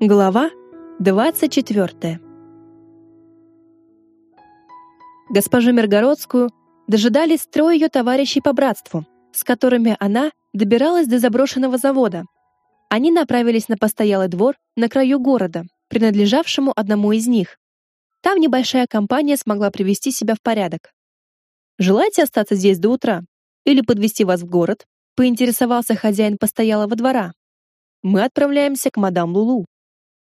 Глава 24. Госпожу Миргородскую дожидались трое ее товарищей по братству, с которыми она добиралась до заброшенного завода. Они направились на постоялый двор на краю города, принадлежавшему одному из них. Там небольшая компания смогла привести себя в порядок. «Желаете остаться здесь до утра? Или подвести вас в город?» поинтересовался хозяин постоялого двора. «Мы отправляемся к мадам Лулу»,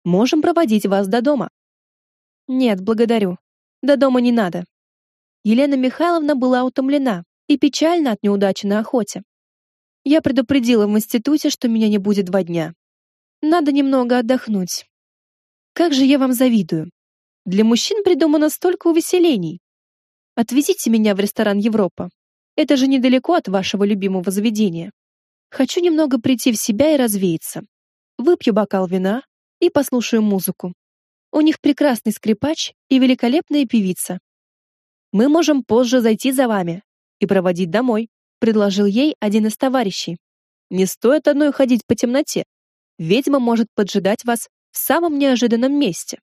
Можем проводить вас до дома». «Нет, благодарю. До дома не надо». Елена Михайловна была утомлена и печальна от неудачи на охоте. Я предупредила в институте, что меня не будет два дня. Надо немного отдохнуть. Как же я вам завидую. Для мужчин придумано столько увеселений. Отвезите меня в ресторан Европа. Это же недалеко от вашего любимого заведения. Хочу немного прийти в себя и развеяться. Выпью бокал вина, и послушаю музыку. У них прекрасный скрипач и великолепная певица. Мы можем позже зайти за вами и проводить домой, предложил ей один из товарищей. Не стоит одной ходить по темноте. Ведьма может поджидать вас в самом неожиданном месте.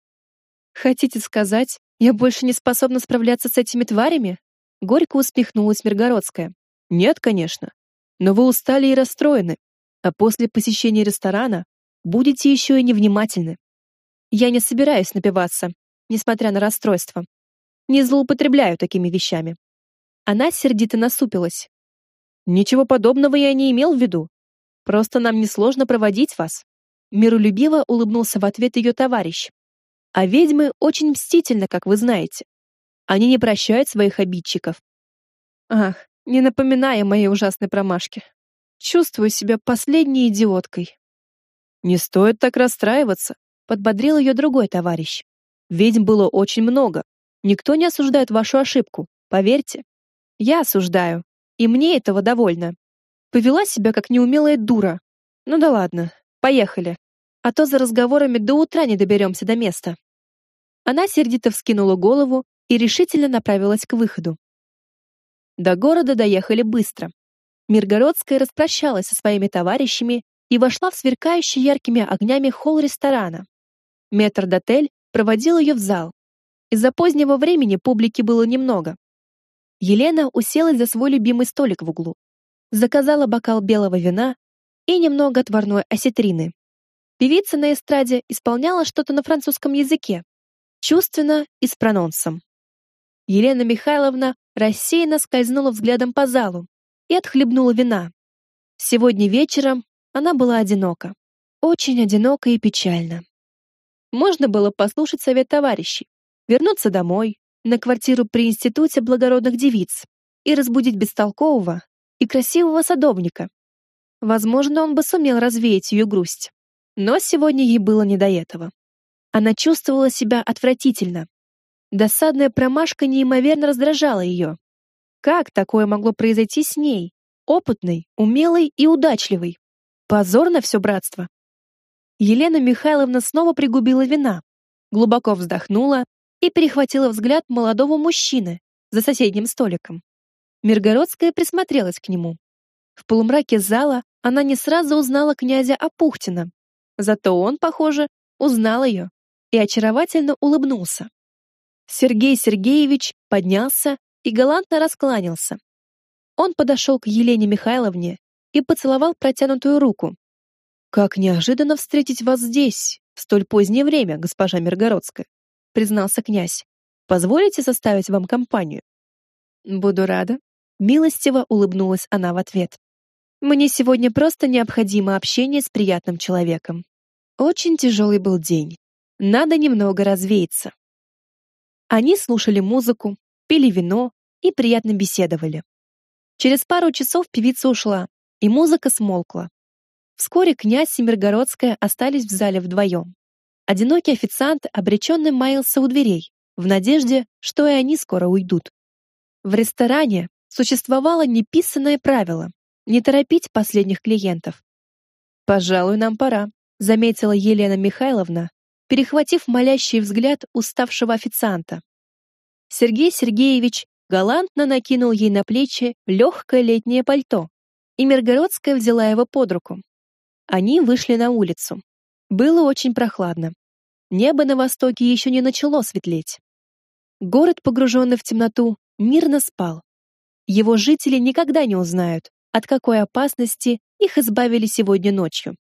Хотите сказать, я больше не способна справляться с этими тварями? Горько усмехнулась Миргородская. Нет, конечно. Но вы устали и расстроены. А после посещения ресторана будете еще и невнимательны. Я не собираюсь напиваться, несмотря на расстройство. Не злоупотребляю такими вещами. Она сердито насупилась. Ничего подобного я не имел в виду. Просто нам несложно проводить вас. Миролюбиво улыбнулся в ответ ее товарищ. А ведьмы очень мстительны, как вы знаете. Они не прощают своих обидчиков. Ах, не напоминая моей ужасной промашки. Чувствую себя последней идиоткой. «Не стоит так расстраиваться», — подбодрил ее другой товарищ. «Ведьм было очень много. Никто не осуждает вашу ошибку, поверьте. Я осуждаю, и мне этого довольно. Повела себя как неумелая дура. Ну да ладно, поехали. А то за разговорами до утра не доберемся до места». Она сердито вскинула голову и решительно направилась к выходу. До города доехали быстро. Миргородская распрощалась со своими товарищами и вошла в сверкающий яркими огнями холл ресторана. Метр-дотель проводил ее в зал. Из-за позднего времени публики было немного. Елена уселась за свой любимый столик в углу. Заказала бокал белого вина и немного отварной осетрины. Певица на эстраде исполняла что-то на французском языке, чувственно и с прононсом. Елена Михайловна рассеянно скользнула взглядом по залу и отхлебнула вина. Сегодня вечером она была одинока. Очень одинока и печальна. Можно было послушать совет товарищей, вернуться домой, на квартиру при институте благородных девиц и разбудить бестолкового и красивого садовника. Возможно, он бы сумел развеять ее грусть. Но сегодня ей было не до этого. Она чувствовала себя отвратительно. Досадная промашка неимоверно раздражала ее. Как такое могло произойти с ней, опытной, умелой и удачливой? Позор на все братство. Елена Михайловна снова пригубила вина, глубоко вздохнула и перехватила взгляд молодого мужчины за соседним столиком. Миргородская присмотрелась к нему. В полумраке зала она не сразу узнала князя Апухтина, зато он, похоже, узнал ее и очаровательно улыбнулся. Сергей Сергеевич поднялся и галантно раскланялся. Он подошел к Елене Михайловне и поцеловал протянутую руку. «Как неожиданно встретить вас здесь, в столь позднее время, госпожа Миргородская», признался князь. «Позволите составить вам компанию?» «Буду рада», — милостиво улыбнулась она в ответ. «Мне сегодня просто необходимо общение с приятным человеком. Очень тяжелый был день. Надо немного развеяться». Они слушали музыку, пили вино и приятно беседовали. Через пару часов певица ушла, и музыка смолкла. Вскоре князь и Миргородская остались в зале вдвоем. Одинокий официант обреченно маялся у дверей, в надежде, что и они скоро уйдут. В ресторане существовало неписанное правило не торопить последних клиентов. «Пожалуй, нам пора», — заметила Елена Михайловна, перехватив молящий взгляд уставшего официанта. Сергей Сергеевич галантно накинул ей на плечи легкое летнее пальто, и Миргородская взяла его под руку. Они вышли на улицу. Было очень прохладно. Небо на востоке еще не начало светлеть. Город, погруженный в темноту, мирно спал. Его жители никогда не узнают, от какой опасности их избавили сегодня ночью.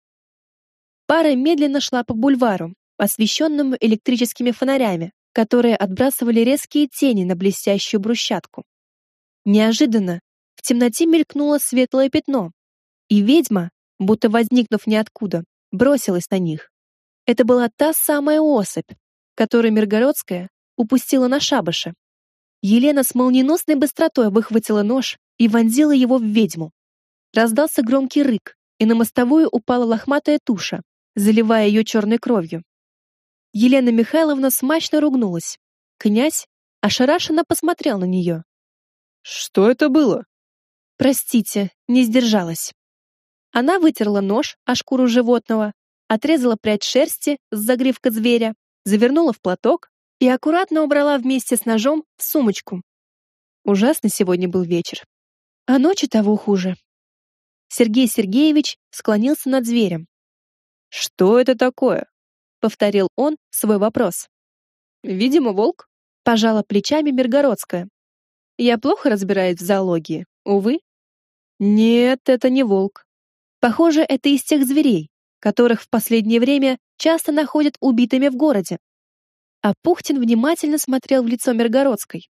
Пара медленно шла по бульвару, освещенному электрическими фонарями, которые отбрасывали резкие тени на блестящую брусчатку. Неожиданно темноте мелькнуло светлое пятно, и ведьма, будто возникнув ниоткуда, бросилась на них. Это была та самая особь, которую Миргородская упустила на шабаше. Елена с молниеносной быстротой выхватила нож и вонзила его в ведьму. Раздался громкий рык, и на мостовую упала лохматая туша, заливая ее черной кровью. Елена Михайловна смачно ругнулась. Князь ошарашенно посмотрел на нее. «Что это было?» «Простите, не сдержалась». Она вытерла нож о шкуру животного, отрезала прядь шерсти с загривка зверя, завернула в платок и аккуратно убрала вместе с ножом в сумочку. Ужасный сегодня был вечер. А ночи того хуже. Сергей Сергеевич склонился над зверем. «Что это такое?» — повторил он свой вопрос. «Видимо, волк», — пожала плечами Миргородская. «Я плохо разбираюсь в зоологии, увы». «Нет, это не волк. Похоже, это из тех зверей, которых в последнее время часто находят убитыми в городе». А Пухтин внимательно смотрел в лицо Миргородской.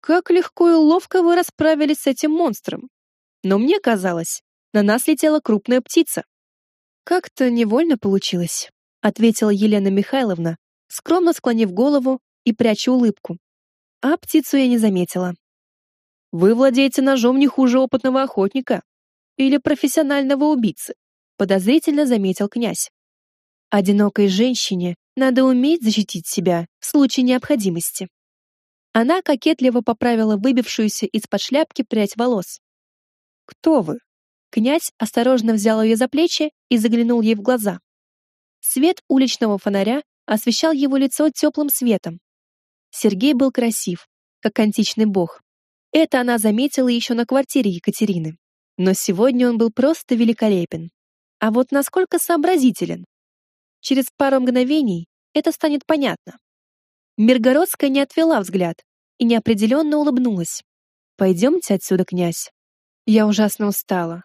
«Как легко и ловко вы расправились с этим монстром. Но мне казалось, на нас летела крупная птица». «Как-то невольно получилось», — ответила Елена Михайловна, скромно склонив голову и пряча улыбку. А птицу я не заметила. «Вы владеете ножом не хуже опытного охотника или профессионального убийцы», — подозрительно заметил князь. «Одинокой женщине надо уметь защитить себя в случае необходимости». Она кокетливо поправила выбившуюся из-под шляпки прядь волос. «Кто вы?» Князь осторожно взял ее за плечи и заглянул ей в глаза. Свет уличного фонаря освещал его лицо теплым светом. Сергей был красив, как античный бог. Это она заметила еще на квартире Екатерины. Но сегодня он был просто великолепен. А вот насколько сообразителен. Через пару мгновений это станет понятно. Миргородская не отвела взгляд и неопределенно улыбнулась. «Пойдемте отсюда, князь. Я ужасно устала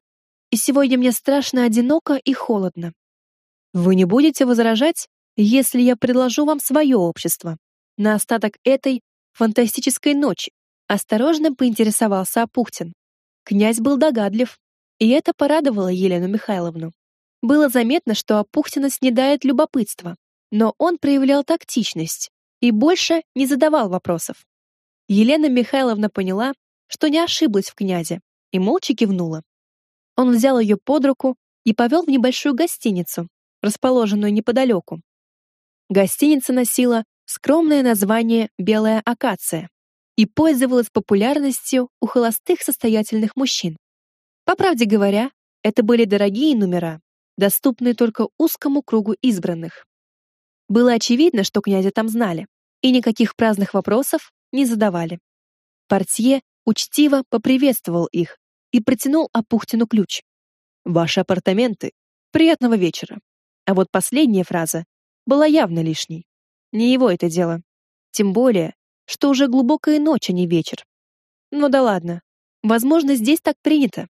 и сегодня мне страшно одиноко и холодно. Вы не будете возражать, если я предложу вам свое общество на остаток этой фантастической ночи? Осторожно поинтересовался Апухтин. Князь был догадлив, и это порадовало Елену Михайловну. Было заметно, что Апухтина снедает любопытство, но он проявлял тактичность и больше не задавал вопросов. Елена Михайловна поняла, что не ошиблась в князе, и молча кивнула. Он взял ее под руку и повел в небольшую гостиницу, расположенную неподалеку. Гостиница носила скромное название «Белая акация» и пользовалась популярностью у холостых состоятельных мужчин. По правде говоря, это были дорогие номера, доступные только узкому кругу избранных. Было очевидно, что князя там знали, и никаких праздных вопросов не задавали. Портье учтиво поприветствовал их и протянул Апухтину ключ. «Ваши апартаменты. Приятного вечера». А вот последняя фраза была явно лишней. Не его это дело. Тем более, что уже глубокая ночь, а не вечер. Ну да ладно. Возможно, здесь так принято.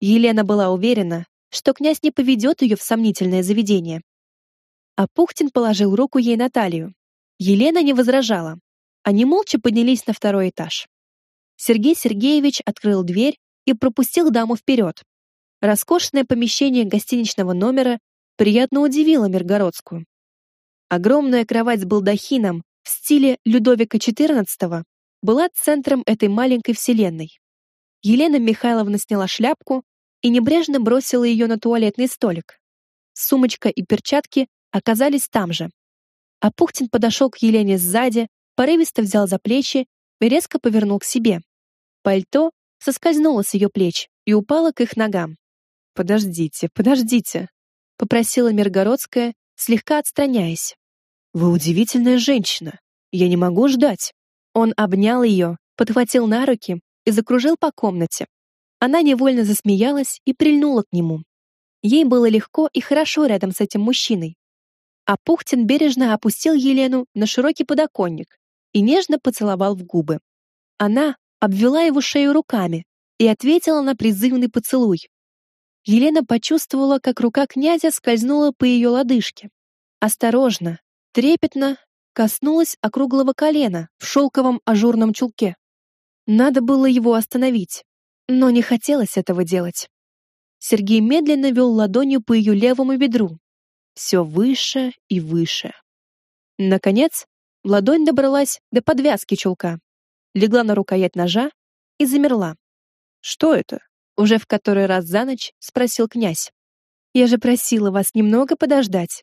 Елена была уверена, что князь не поведет ее в сомнительное заведение. А Пухтин положил руку ей на талию. Елена не возражала. Они молча поднялись на второй этаж. Сергей Сергеевич открыл дверь и пропустил даму вперед. Роскошное помещение гостиничного номера приятно удивило Миргородскую. Огромная кровать с балдахином в стиле Людовика XIV была центром этой маленькой вселенной. Елена Михайловна сняла шляпку и небрежно бросила ее на туалетный столик. Сумочка и перчатки оказались там же. А Пухтин подошел к Елене сзади, порывисто взял за плечи и резко повернул к себе. Пальто соскользнула с ее плеч и упала к их ногам. «Подождите, подождите», — попросила Миргородская, слегка отстраняясь. «Вы удивительная женщина. Я не могу ждать». Он обнял ее, подхватил на руки и закружил по комнате. Она невольно засмеялась и прильнула к нему. Ей было легко и хорошо рядом с этим мужчиной. А Пухтин бережно опустил Елену на широкий подоконник и нежно поцеловал в губы. Она обвела его шею руками и ответила на призывный поцелуй. Елена почувствовала, как рука князя скользнула по ее лодыжке. Осторожно, трепетно коснулась округлого колена в шелковом ажурном чулке. Надо было его остановить, но не хотелось этого делать. Сергей медленно вел ладонью по ее левому бедру. Все выше и выше. Наконец, ладонь добралась до подвязки чулка, легла на рукоять ножа и замерла. «Что это?» — уже в который раз за ночь спросил князь. «Я же просила вас немного подождать».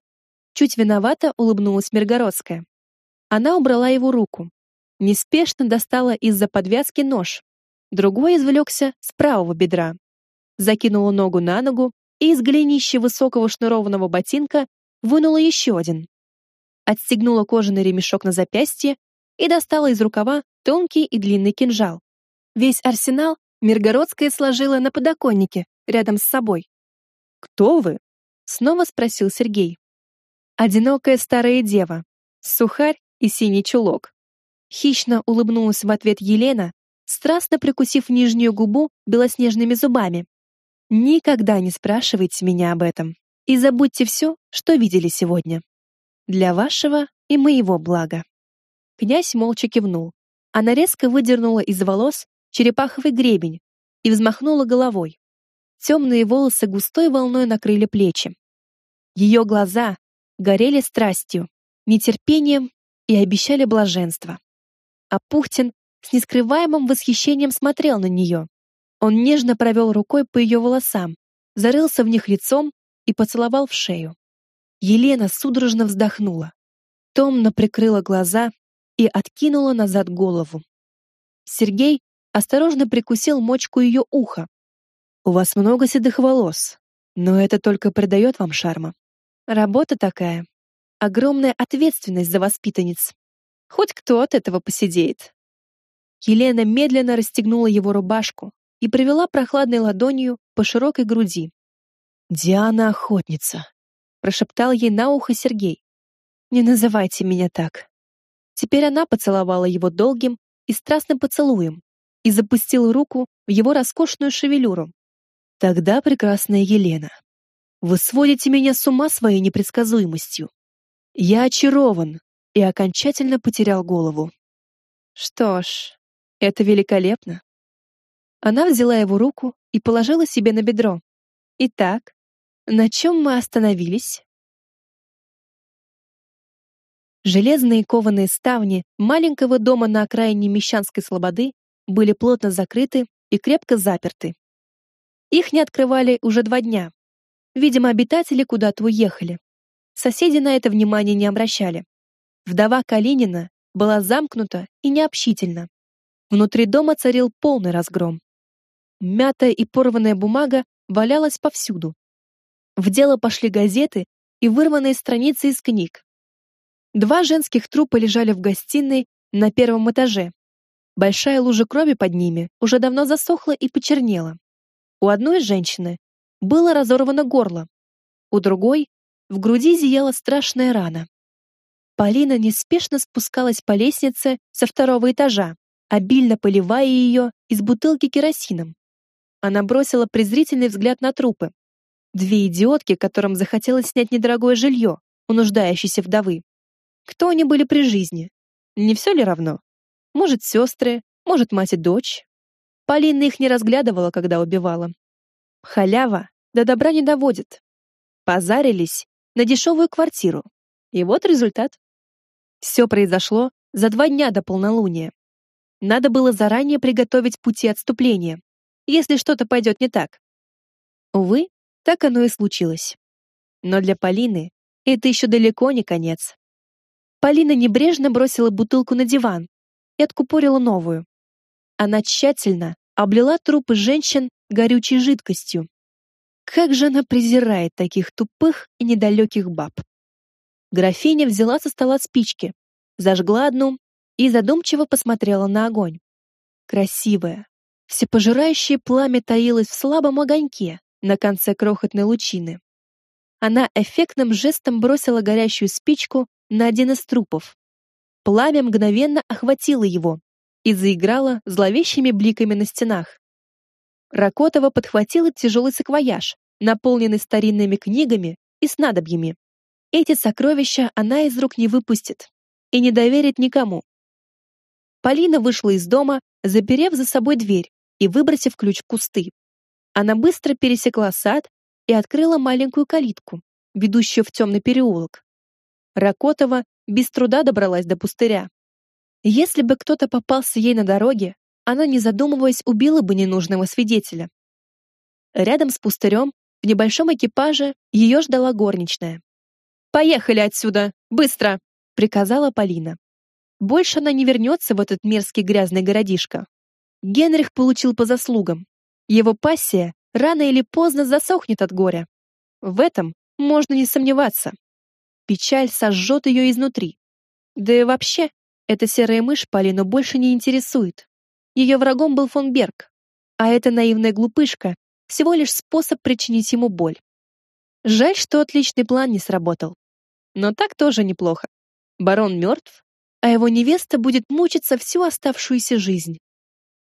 Чуть виновато улыбнулась Миргородская. Она убрала его руку. Неспешно достала из-за подвязки нож. Другой извлекся с правого бедра закинула ногу на ногу и из голенища высокого шнурованного ботинка вынула еще один. Отстегнула кожаный ремешок на запястье и достала из рукава тонкий и длинный кинжал. Весь арсенал Миргородская сложила на подоконнике рядом с собой. «Кто вы?» — снова спросил Сергей. «Одинокая старая дева, сухарь и синий чулок». Хищно улыбнулась в ответ Елена, страстно прикусив нижнюю губу белоснежными зубами. Никогда не спрашивайте меня об этом и забудьте все, что видели сегодня. Для вашего и моего блага. Князь молча кивнул. Она резко выдернула из волос черепаховый гребень и взмахнула головой. Темные волосы густой волной накрыли плечи. Ее глаза горели страстью, нетерпением и обещали блаженство. А Пухтин с нескрываемым восхищением смотрел на нее, он нежно провел рукой по ее волосам, зарылся в них лицом и поцеловал в шею. Елена судорожно вздохнула, томно прикрыла глаза и откинула назад голову. Сергей осторожно прикусил мочку ее уха. «У вас много седых волос, но это только придает вам шарма. Работа такая. Огромная ответственность за воспитанниц. Хоть кто от этого посидеет». Елена медленно расстегнула его рубашку, и провела прохладной ладонью по широкой груди. «Диана охотница», — прошептал ей на ухо Сергей. «Не называйте меня так». Теперь она поцеловала его долгим и страстным поцелуем и запустила руку в его роскошную шевелюру. «Тогда, прекрасная Елена, вы сводите меня с ума своей непредсказуемостью. Я очарован и окончательно потерял голову». «Что ж, это великолепно», она взяла его руку и положила себе на бедро. Итак, на чем мы остановились? Железные кованые ставни маленького дома на окраине Мещанской слободы были плотно закрыты и крепко заперты. Их не открывали уже два дня. Видимо, обитатели куда-то уехали. Соседи на это внимание не обращали. Вдова Калинина была замкнута и необщительна. Внутри дома царил полный разгром. Мятая и порванная бумага валялась повсюду. В дело пошли газеты и вырванные страницы из книг. Два женских трупа лежали в гостиной на первом этаже. Большая лужа крови под ними уже давно засохла и почернела. У одной женщины было разорвано горло, у другой в груди зияла страшная рана. Полина неспешно спускалась по лестнице со второго этажа, обильно поливая ее из бутылки керосином. Она бросила презрительный взгляд на трупы. Две идиотки, которым захотелось снять недорогое жилье у нуждающейся вдовы. Кто они были при жизни? Не все ли равно? Может, сестры, может, мать и дочь. Полина их не разглядывала, когда убивала. Халява до добра не доводит. Позарились на дешевую квартиру. И вот результат. Все произошло за два дня до полнолуния. Надо было заранее приготовить пути отступления, если что-то пойдет не так. Увы, так оно и случилось. Но для Полины это еще далеко не конец. Полина небрежно бросила бутылку на диван и откупорила новую. Она тщательно облила трупы женщин горючей жидкостью. Как же она презирает таких тупых и недалеких баб. Графиня взяла со стола спички, зажгла одну и задумчиво посмотрела на огонь. Красивая, Всепожирающее пламя таилось в слабом огоньке, на конце крохотной лучины. Она эффектным жестом бросила горящую спичку на один из трупов. Пламя мгновенно охватило его и заиграло зловещими бликами на стенах. Ракотова подхватила тяжелый саквояж, наполненный старинными книгами и снадобьями. Эти сокровища она из рук не выпустит и не доверит никому. Полина вышла из дома, заперев за собой дверь и выбросив ключ в кусты. Она быстро пересекла сад и открыла маленькую калитку, ведущую в темный переулок. Ракотова без труда добралась до пустыря. Если бы кто-то попался ей на дороге, она, не задумываясь, убила бы ненужного свидетеля. Рядом с пустырем, в небольшом экипаже, ее ждала горничная. «Поехали отсюда! Быстро!» — приказала Полина. Больше она не вернется в этот мерзкий грязный городишко. Генрих получил по заслугам. Его пассия рано или поздно засохнет от горя. В этом можно не сомневаться. Печаль сожжет ее изнутри. Да и вообще, эта серая мышь Полину больше не интересует. Ее врагом был фон Берг, а эта наивная глупышка всего лишь способ причинить ему боль. Жаль, что отличный план не сработал. Но так тоже неплохо. Барон мертв, а его невеста будет мучиться всю оставшуюся жизнь.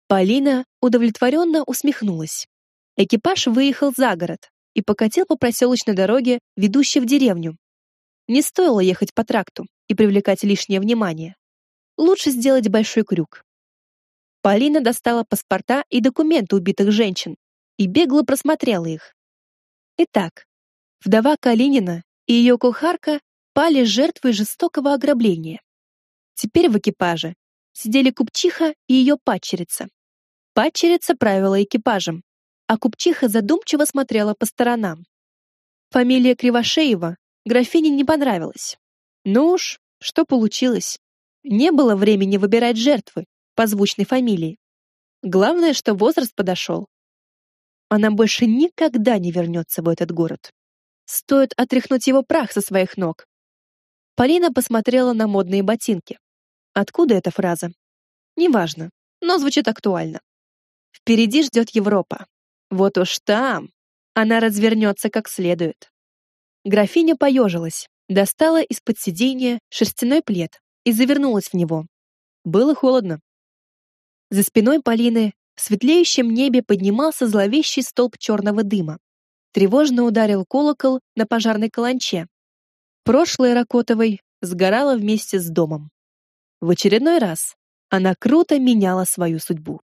Полина удовлетворенно усмехнулась. Экипаж выехал за город и покатил по проселочной дороге, ведущей в деревню. Не стоило ехать по тракту и привлекать лишнее внимание. Лучше сделать большой крюк. Полина достала паспорта и документы убитых женщин и бегло просмотрела их. Итак, вдова Калинина и ее кухарка пали жертвой жестокого ограбления. Теперь в экипаже сидели купчиха и ее падчерица. Падчерица правила экипажем, а купчиха задумчиво смотрела по сторонам. Фамилия Кривошеева графине не понравилась. Ну уж, что получилось. Не было времени выбирать жертвы по звучной фамилии. Главное, что возраст подошел. Она больше никогда не вернется в этот город. Стоит отряхнуть его прах со своих ног. Полина посмотрела на модные ботинки. Откуда эта фраза? Неважно, но звучит актуально. Впереди ждет Европа. Вот уж там она развернется как следует. Графиня поежилась, достала из-под сиденья шерстяной плед и завернулась в него. Было холодно. За спиной Полины в светлеющем небе поднимался зловещий столб черного дыма. Тревожно ударил колокол на пожарной каланче. Прошлое Ракотовой сгорало вместе с домом. В очередной раз она круто меняла свою судьбу.